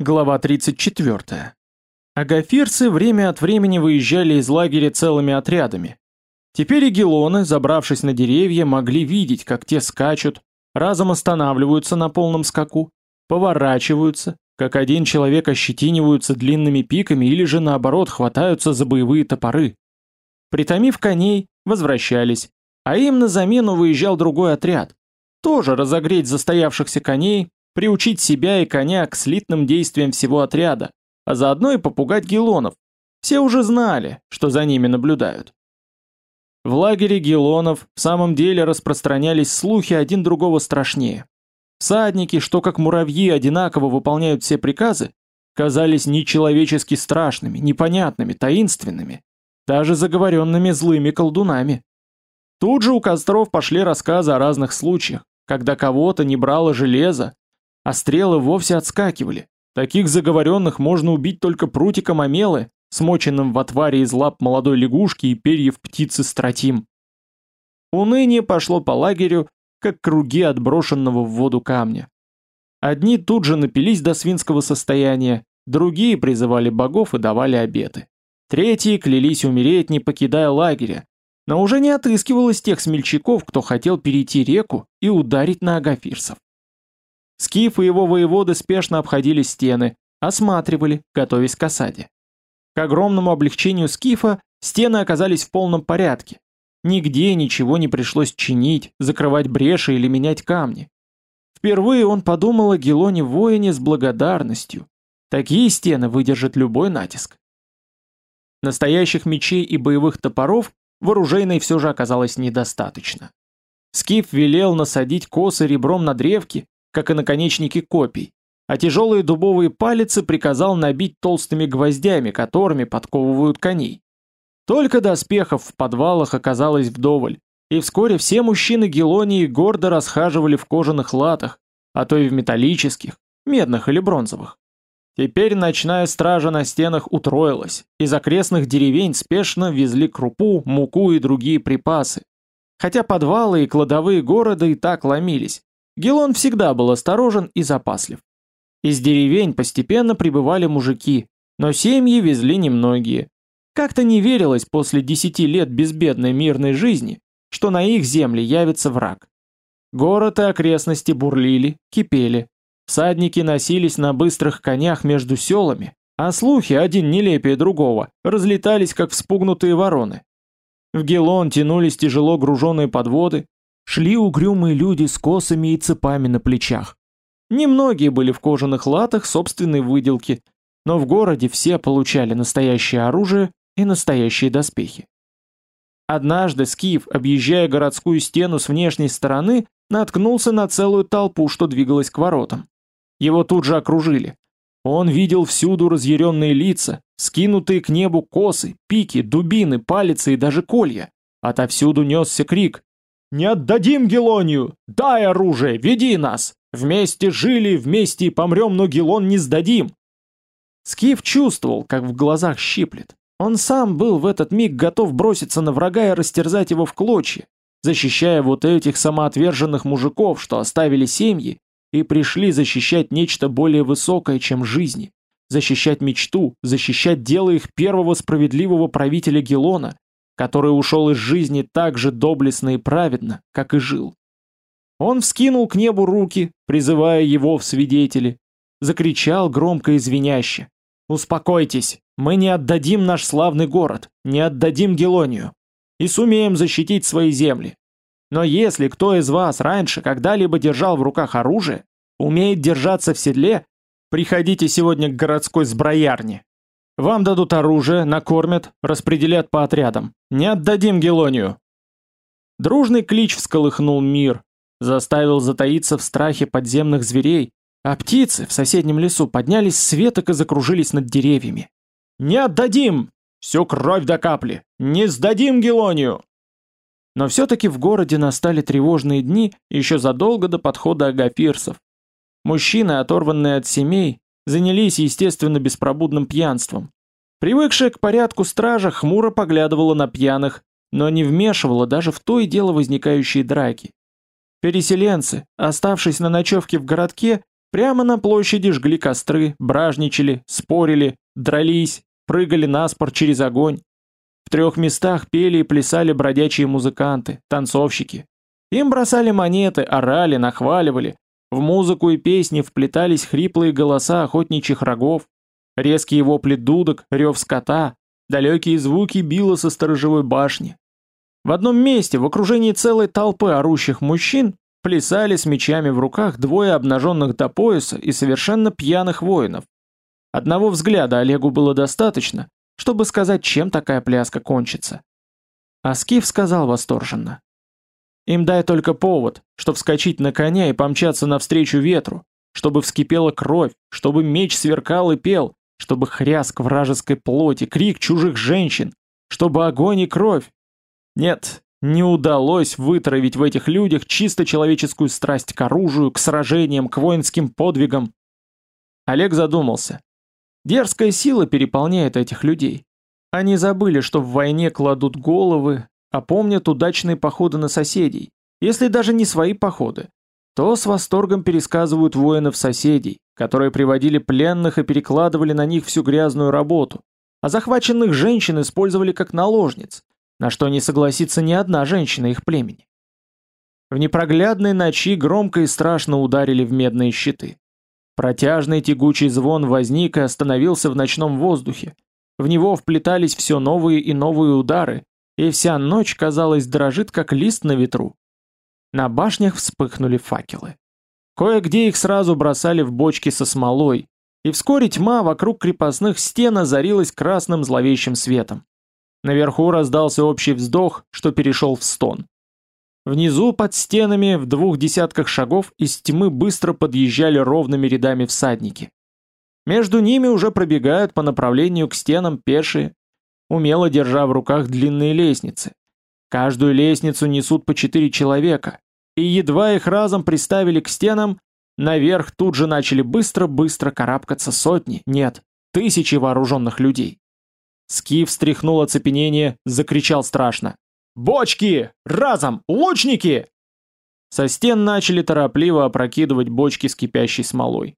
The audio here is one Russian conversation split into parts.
Глава 34. Агафирцы время от времени выезжали из лагеря целыми отрядами. Теперь гелоны, забравшись на деревья, могли видеть, как те скачут, разом останавливаются на полном скаку, поворачиваются, как один человек ощетиниваются длинными пиками или же наоборот хватаются за боевые топоры. Притомив коней, возвращались, а им на замену выезжал другой отряд. Тоже разогреть застоявшихся коней, приучить себя и коня к слитным действиям всего отряда, а заодно и попугать гелонов. Все уже знали, что за ними наблюдают. В лагере гелонов в самом деле распространялись слухи один другого страшнее. Всадники, что как муравьи одинаково выполняют все приказы, казались нечеловечески страшными, непонятными, таинственными, даже заговоренными злыми колдунами. Тут же у костров пошли рассказы о разных случаях, когда кого-то не брало железо, а стрелы вовсе отскакивали. Таких заговоренных можно убить только прутиком омелы, смоченным в отваре из лап молодой лягушки и перьев птицы стратим. Уныние пошло по лагерю, как круги отброшенного в воду камня. Одни тут же напились до свинского состояния, другие призывали богов и давали обеты. Третьи клялись умереть, не покидая лагеря, но уже не отыскивалось тех смельчаков, кто хотел перейти реку и ударить на агафирцев. Скиф и его воеводы спешно обходили стены, осматривали, готовясь к осаде. К огромному облегчению Скифа стены оказались в полном порядке. Нигде ничего не пришлось чинить, закрывать бреши или менять камни. Впервые он подумал о Гелоне-воине с благодарностью. Такие стены выдержат любой натиск. Настоящих мечей и боевых топоров в оружейной все же оказалось недостаточно. Скиф велел насадить косы ребром на древки, как и наконечники копий, а тяжелые дубовые палицы приказал набить толстыми гвоздями, которыми подковывают коней. Только доспехов в подвалах оказалось вдоволь, и вскоре все мужчины Гелонии гордо расхаживали в кожаных латах, а то и в металлических, медных или бронзовых. Теперь ночная стража на стенах утроилась, из окрестных деревень спешно везли крупу, муку и другие припасы. Хотя подвалы и кладовые города и так ломились, Гелон всегда был осторожен и запаслив. Из деревень постепенно прибывали мужики, но семьи везли немногие. Как-то не верилось после десяти лет безбедной мирной жизни, что на их земле явится враг. Город и окрестности бурлили, кипели. Всадники носились на быстрых конях между селами, а слухи, один нелепее другого, разлетались, как вспугнутые вороны. В Гелон тянулись тяжело груженные подводы, Шли угрюмые люди с косами и цепами на плечах. Немногие были в кожаных латах собственной выделки, но в городе все получали настоящее оружие и настоящие доспехи. Однажды Скиф, объезжая городскую стену с внешней стороны, наткнулся на целую толпу, что двигалась к воротам. Его тут же окружили. Он видел всюду разъяренные лица, скинутые к небу косы, пики, дубины, палицы и даже колья. Отовсюду несся крик не отдадим Гелонию! Дай оружие, веди нас! Вместе жили, вместе и помрем, но Гелон не сдадим!» Скиф чувствовал, как в глазах щиплет. Он сам был в этот миг готов броситься на врага и растерзать его в клочья, защищая вот этих самоотверженных мужиков, что оставили семьи и пришли защищать нечто более высокое, чем жизни, защищать мечту, защищать дело их первого справедливого правителя Гелона, который ушел из жизни так же доблестно и праведно, как и жил. Он вскинул к небу руки, призывая его в свидетели, закричал громко и звеняще. «Успокойтесь, мы не отдадим наш славный город, не отдадим Гелонию, и сумеем защитить свои земли. Но если кто из вас раньше когда-либо держал в руках оружие, умеет держаться в седле, приходите сегодня к городской сброярне, вам дадут оружие, накормят, распределят по отрядам. Не отдадим Гелонию!» Дружный клич всколыхнул мир, заставил затаиться в страхе подземных зверей, а птицы в соседнем лесу поднялись с веток и закружились над деревьями. «Не отдадим! Всю кровь до капли! Не сдадим Гелонию!» Но все-таки в городе настали тревожные дни еще задолго до подхода агафирсов. Мужчины, оторванные от семей, занялись, естественно, беспробудным пьянством. Привыкшая к порядку стража хмуро поглядывала на пьяных, но не вмешивала даже в то и дело возникающие драки. Переселенцы, оставшись на ночевке в городке, Прямо на площади жгли костры, бражничали, спорили, дрались, прыгали на спор через огонь. В трех местах пели и плясали бродячие музыканты, танцовщики. Им бросали монеты, орали, нахваливали. В музыку и песни вплетались хриплые голоса охотничьих рогов, резкие вопли дудок, рев скота, далекие звуки била со сторожевой башни. В одном месте, в окружении целой толпы орущих мужчин, плясали с мечами в руках двое обнаженных до пояса и совершенно пьяных воинов. Одного взгляда Олегу было достаточно, чтобы сказать, чем такая пляска кончится. А Скиф сказал восторженно. Им дай только повод, чтобы вскочить на коня и помчаться навстречу ветру, чтобы вскипела кровь, чтобы меч сверкал и пел, чтобы хряск вражеской плоти, крик чужих женщин, чтобы огонь и кровь. Нет, не удалось вытравить в этих людях чисто человеческую страсть к оружию, к сражениям, к воинским подвигам. Олег задумался. Дерзкая сила переполняет этих людей. Они забыли, что в войне кладут головы, а помнят удачные походы на соседей, если даже не свои походы, то с восторгом пересказывают воинов соседей, которые приводили пленных и перекладывали на них всю грязную работу, а захваченных женщин использовали как наложниц, на что не согласится ни одна женщина их племени. В непроглядной ночи громко и страшно ударили в медные щиты. Протяжный тягучий звон возник и остановился в ночном воздухе. В него вплетались все новые и новые удары, и вся ночь, казалось, дрожит, как лист на ветру. На башнях вспыхнули факелы. Кое-где их сразу бросали в бочки со смолой, и вскоре тьма вокруг крепостных стен озарилась красным зловещим светом. Наверху раздался общий вздох, что перешел в стон. Внизу, под стенами, в двух десятках шагов, из тьмы быстро подъезжали ровными рядами всадники. Между ними уже пробегают по направлению к стенам пешие, умело держа в руках длинные лестницы. Каждую лестницу несут по четыре человека, и едва их разом приставили к стенам, наверх тут же начали быстро-быстро карабкаться сотни, нет, тысячи вооруженных людей. Скиф встряхнул оцепенение, закричал страшно. «Бочки! Разом! Лучники!» Со стен начали торопливо опрокидывать бочки с кипящей смолой.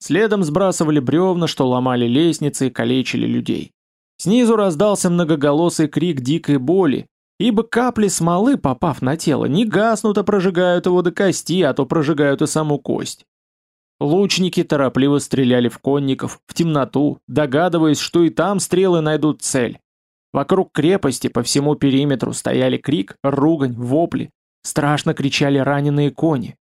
Следом сбрасывали бревна, что ломали лестницы и калечили людей. Снизу раздался многоголосый крик дикой боли, ибо капли смолы, попав на тело, не гаснут, а прожигают его до кости, а то прожигают и саму кость. Лучники торопливо стреляли в конников, в темноту, догадываясь, что и там стрелы найдут цель. Вокруг крепости по всему периметру стояли крик, ругань, вопли. Страшно кричали раненые кони.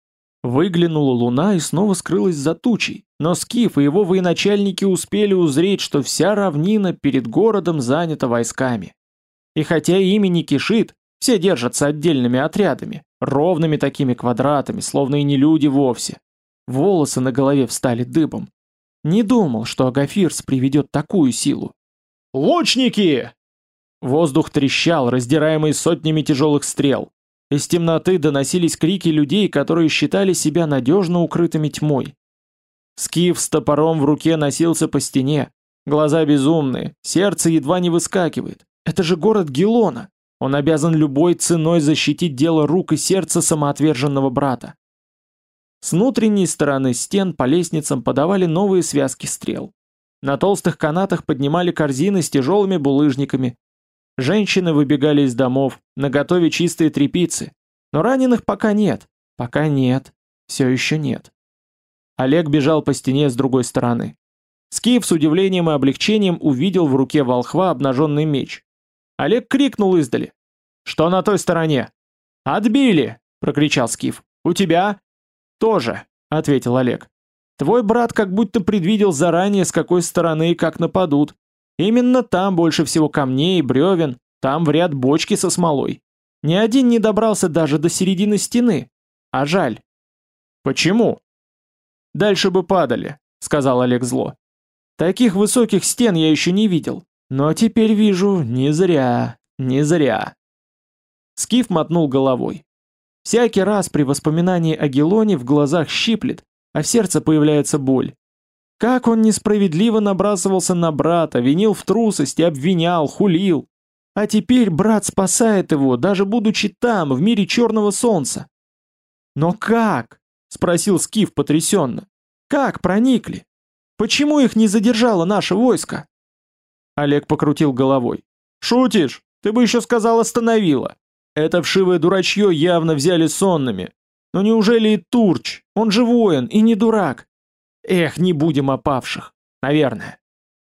Выглянула луна и снова скрылась за тучей, но Скиф и его военачальники успели узреть, что вся равнина перед городом занята войсками. И хотя ими не кишит, все держатся отдельными отрядами, ровными такими квадратами, словно и не люди вовсе. Волосы на голове встали дыбом. Не думал, что Агафирс приведет такую силу. «Лучники!» Воздух трещал, раздираемый сотнями тяжелых стрел. Из темноты доносились крики людей, которые считали себя надежно укрытыми тьмой. Скиф с топором в руке носился по стене. Глаза безумные, сердце едва не выскакивает. Это же город Гелона. Он обязан любой ценой защитить дело рук и сердца самоотверженного брата. С внутренней стороны стен по лестницам подавали новые связки стрел. На толстых канатах поднимали корзины с тяжелыми булыжниками, Женщины выбегали из домов, наготове чистые трепицы. Но раненых пока нет. Пока нет. Все еще нет. Олег бежал по стене с другой стороны. Скиф с удивлением и облегчением увидел в руке волхва обнаженный меч. Олег крикнул издали. «Что на той стороне?» «Отбили!» — прокричал Скиф. «У тебя?» «Тоже», — ответил Олег. «Твой брат как будто предвидел заранее, с какой стороны и как нападут. Именно там больше всего камней и бревен, там в ряд бочки со смолой. Ни один не добрался даже до середины стены. А жаль. Почему? Дальше бы падали, сказал Олег зло. Таких высоких стен я еще не видел. Но теперь вижу, не зря, не зря. Скиф мотнул головой. Всякий раз при воспоминании о Гелоне в глазах щиплет, а в сердце появляется боль. Как он несправедливо набрасывался на брата, винил в трусости, обвинял, хулил. А теперь брат спасает его, даже будучи там, в мире черного солнца. «Но как?» — спросил Скиф потрясенно. Как проникли? Почему их не задержало наше войско? Олег покрутил головой. Шутишь? Ты бы еще сказал остановила. Это вшивое дурачье явно взяли сонными. Но неужели и Турч? Он же воин и не дурак. Эх, не будем о павших. Наверное.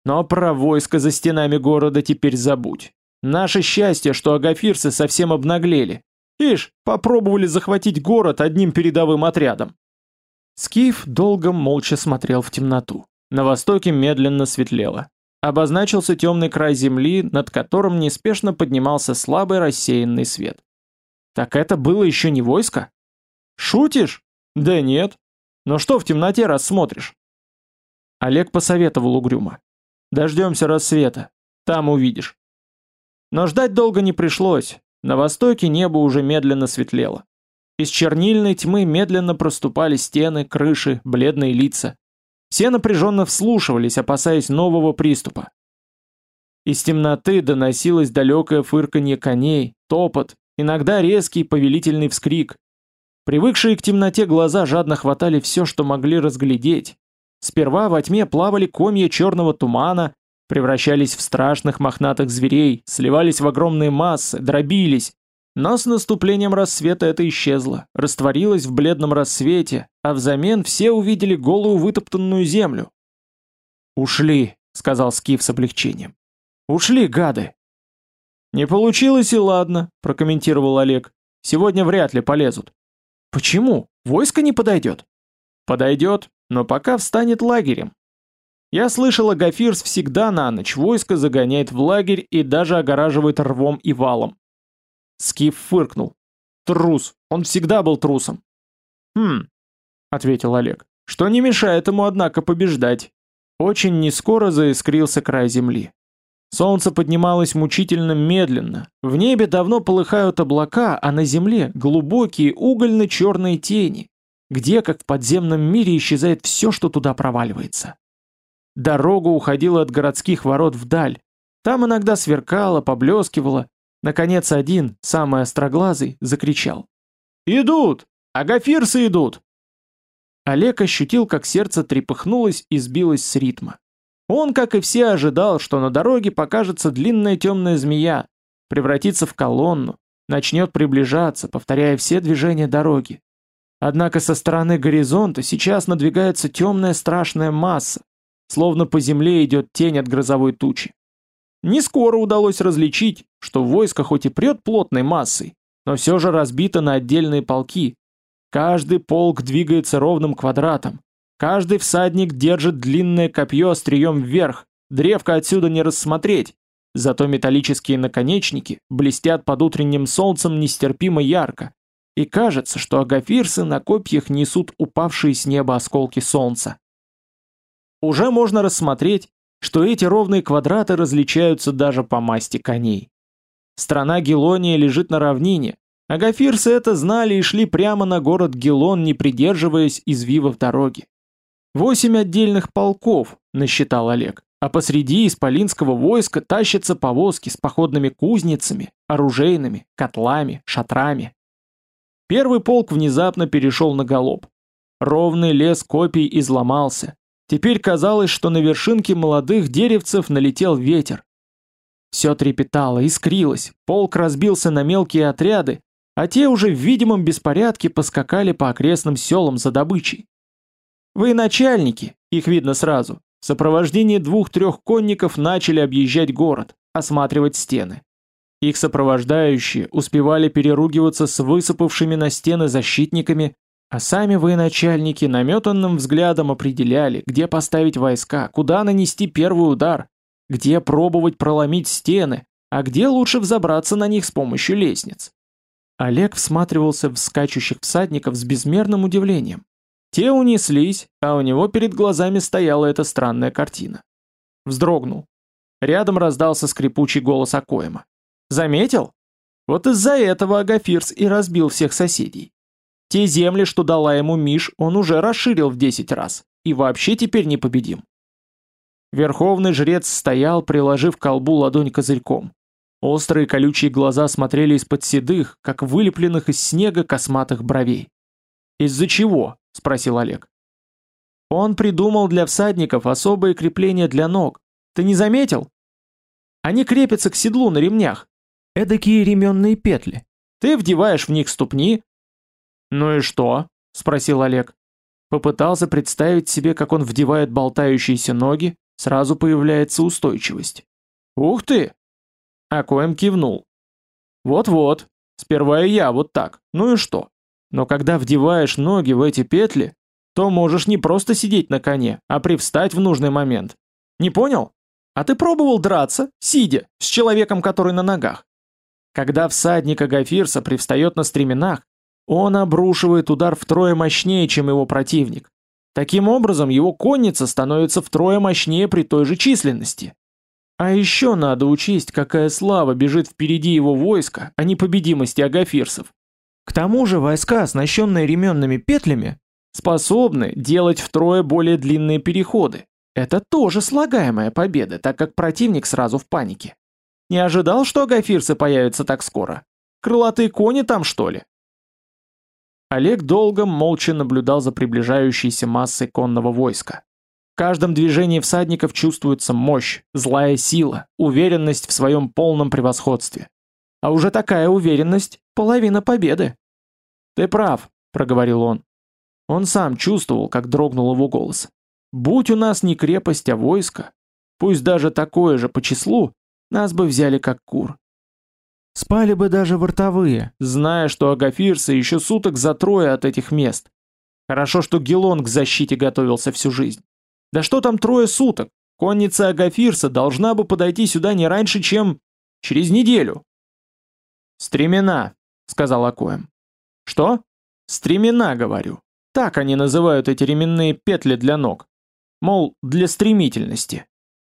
Но про войско за стенами города теперь забудь. Наше счастье, что агафирцы совсем обнаглели. Ишь, попробовали захватить город одним передовым отрядом. Скиф долго молча смотрел в темноту. На востоке медленно светлело. Обозначился темный край земли, над которым неспешно поднимался слабый рассеянный свет. Так это было еще не войско? Шутишь? Да нет. Но что в темноте рассмотришь? Олег посоветовал угрюмо. Дождемся рассвета. Там увидишь. Но ждать долго не пришлось. На востоке небо уже медленно светлело. Из чернильной тьмы медленно проступали стены, крыши, бледные лица. Все напряженно вслушивались, опасаясь нового приступа. Из темноты доносилось далекое фырканье коней, топот, иногда резкий повелительный вскрик. Привыкшие к темноте глаза жадно хватали все, что могли разглядеть. Сперва во тьме плавали комья черного тумана, превращались в страшных мохнатых зверей, сливались в огромные массы, дробились. Но с наступлением рассвета это исчезло, растворилось в бледном рассвете, а взамен все увидели голую вытоптанную землю. «Ушли», — сказал Скиф с облегчением. «Ушли, гады!» «Не получилось и ладно», — прокомментировал Олег. «Сегодня вряд ли полезут. Почему? Войско не подойдет? Подойдет, но пока встанет лагерем. Я слышал, Агафирс всегда на ночь войско загоняет в лагерь и даже огораживает рвом и валом. Скиф фыркнул. Трус, он всегда был трусом. Хм, ответил Олег, что не мешает ему, однако, побеждать. Очень нескоро заискрился край земли. Солнце поднималось мучительно медленно, в небе давно полыхают облака, а на земле глубокие угольно-черные тени, где, как в подземном мире, исчезает все, что туда проваливается. Дорога уходила от городских ворот вдаль, там иногда сверкало, поблескивало. Наконец один, самый остроглазый, закричал. «Идут! Агафирсы идут!» Олег ощутил, как сердце трепыхнулось и сбилось с ритма. Он, как и все, ожидал, что на дороге покажется длинная темная змея, превратится в колонну, начнет приближаться, повторяя все движения дороги. Однако со стороны горизонта сейчас надвигается темная страшная масса, словно по земле идет тень от грозовой тучи. Не скоро удалось различить, что войско хоть и прет плотной массой, но все же разбито на отдельные полки. Каждый полк двигается ровным квадратом, Каждый всадник держит длинное копье острием вверх, древко отсюда не рассмотреть, зато металлические наконечники блестят под утренним солнцем нестерпимо ярко, и кажется, что агафирсы на копьях несут упавшие с неба осколки солнца. Уже можно рассмотреть, что эти ровные квадраты различаются даже по масти коней. Страна Гелония лежит на равнине, агафирсы это знали и шли прямо на город Гелон, не придерживаясь извивов дороги. Восемь отдельных полков, насчитал Олег, а посреди исполинского войска тащатся повозки с походными кузницами, оружейными, котлами, шатрами. Первый полк внезапно перешел на галоп. Ровный лес копий изломался. Теперь казалось, что на вершинке молодых деревцев налетел ветер. Все трепетало, искрилось, полк разбился на мелкие отряды, а те уже в видимом беспорядке поскакали по окрестным селам за добычей. Вы начальники, их видно сразу. В сопровождении двух-трех конников начали объезжать город, осматривать стены. Их сопровождающие успевали переругиваться с высыпавшими на стены защитниками, а сами военачальники наметанным взглядом определяли, где поставить войска, куда нанести первый удар, где пробовать проломить стены, а где лучше взобраться на них с помощью лестниц. Олег всматривался в скачущих всадников с безмерным удивлением. Те унеслись, а у него перед глазами стояла эта странная картина. Вздрогнул. Рядом раздался скрипучий голос Акоема. «Заметил? Вот из-за этого Агафирс и разбил всех соседей. Те земли, что дала ему Миш, он уже расширил в десять раз, и вообще теперь непобедим». Верховный жрец стоял, приложив к колбу ладонь козырьком. Острые колючие глаза смотрели из-под седых, как вылепленных из снега косматых бровей. «Из-за чего?» — спросил Олег. Он придумал для всадников особые крепления для ног. Ты не заметил? Они крепятся к седлу на ремнях. Эдакие ременные петли. Ты вдеваешь в них ступни. Ну и что? Спросил Олег. Попытался представить себе, как он вдевает болтающиеся ноги, сразу появляется устойчивость. Ух ты! Акоем кивнул. Вот-вот, сперва и я вот так, ну и что? Но когда вдеваешь ноги в эти петли, то можешь не просто сидеть на коне, а привстать в нужный момент. Не понял? А ты пробовал драться, сидя, с человеком, который на ногах? Когда всадник Агафирса привстает на стременах, он обрушивает удар втрое мощнее, чем его противник. Таким образом, его конница становится втрое мощнее при той же численности. А еще надо учесть, какая слава бежит впереди его войска, а не победимости агафирсов. К тому же войска, оснащенные ременными петлями, способны делать втрое более длинные переходы. Это тоже слагаемая победа, так как противник сразу в панике. Не ожидал, что агафирсы появятся так скоро? Крылатые кони там, что ли? Олег долго молча наблюдал за приближающейся массой конного войска. В каждом движении всадников чувствуется мощь, злая сила, уверенность в своем полном превосходстве. А уже такая уверенность – половина победы. «Ты прав», – проговорил он. Он сам чувствовал, как дрогнул его голос. «Будь у нас не крепость, а войско, пусть даже такое же по числу, нас бы взяли как кур. Спали бы даже вортовые, зная, что агафирсы еще суток за трое от этих мест. Хорошо, что Гелон к защите готовился всю жизнь. Да что там трое суток? Конница Агафирса должна бы подойти сюда не раньше, чем через неделю. «Стремена», — сказал Акоем. «Что?» «Стремена, говорю. Так они называют эти ременные петли для ног. Мол, для стремительности».